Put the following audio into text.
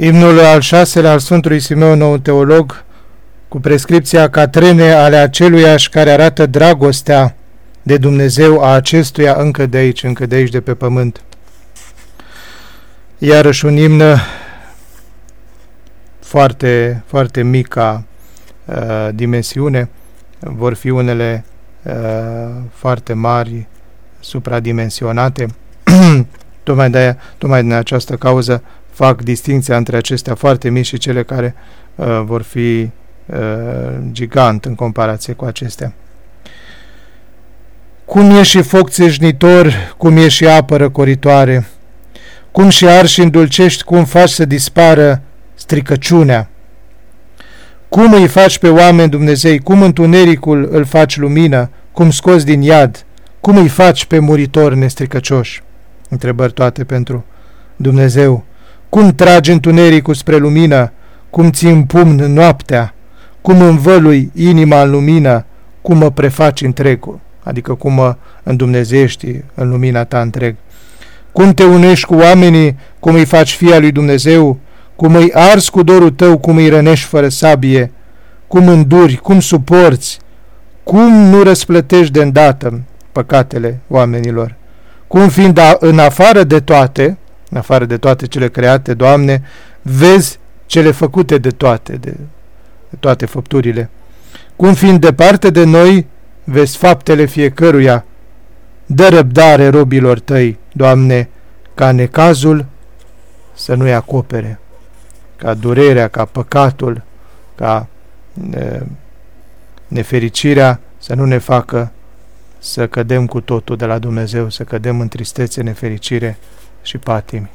Imnul al șaselea al Sfântului Simeon, nou teolog, cu prescripția catrene ale aceluiași care arată dragostea de Dumnezeu a acestuia încă de aici, încă de aici, de pe pământ. Iarăși un imn foarte, foarte mica uh, dimensiune, vor fi unele uh, foarte mari, supradimensionate, tocmai, de aia, tocmai din această cauză fac distinția între acestea foarte mici și cele care uh, vor fi uh, gigant în comparație cu acestea. Cum e și foc țeșnitor, cum e și apă răcoritoare, cum și arși și îndulcești, cum faci să dispară stricăciunea. Cum îi faci pe oameni Dumnezei, cum întunericul îl faci lumină, cum scoți din iad, cum îi faci pe muritori nestricăcioși? Întrebări toate pentru Dumnezeu. Cum tragi întunericul spre lumină, cum ți în pumn noaptea, cum învălui inima în lumină, cum mă prefaci întregul, adică cum mă îndumnezești în lumina ta întreg. Cum te unești cu oamenii, cum îi faci fia lui Dumnezeu, cum îi arzi cu dorul tău, cum îi rănești fără sabie, cum înduri, cum suporți, cum nu răsplătești de îndată păcatele oamenilor, cum fiind în afară de toate, în afară de toate cele create, Doamne, vezi cele făcute de toate, de, de toate făpturile. Cum fiind departe de noi, vezi faptele fiecăruia. Dă răbdare robilor tăi, Doamne, ca necazul să nu-i acopere, ca durerea, ca păcatul, ca ne, nefericirea să nu ne facă să cădem cu totul de la Dumnezeu, să cădem în tristețe, nefericire și patimi.